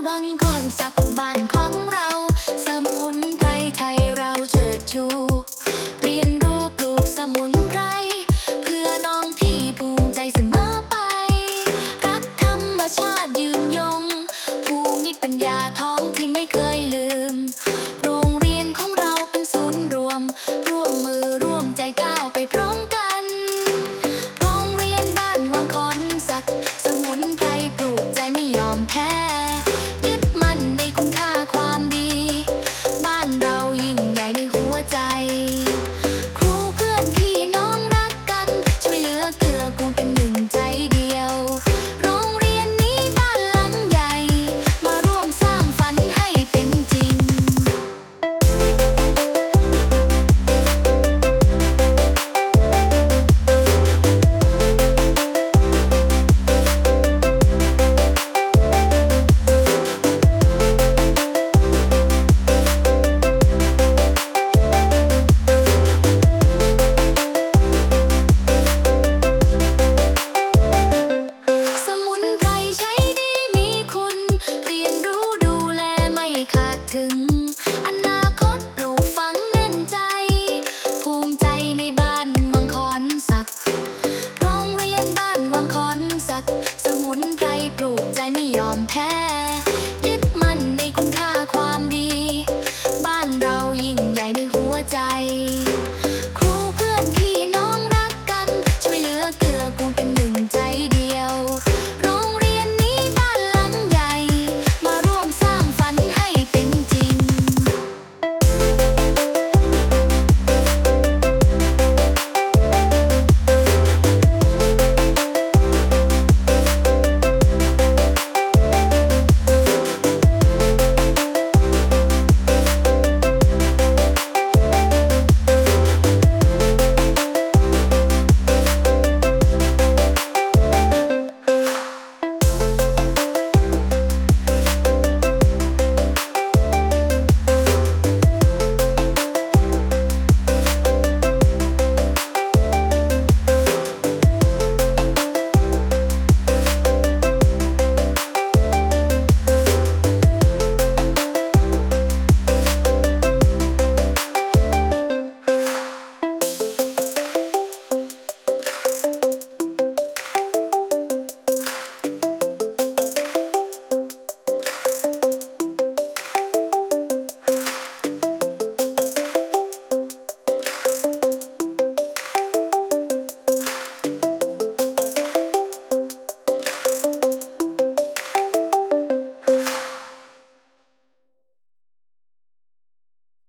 I'm bunny corn, suck bun, cotton.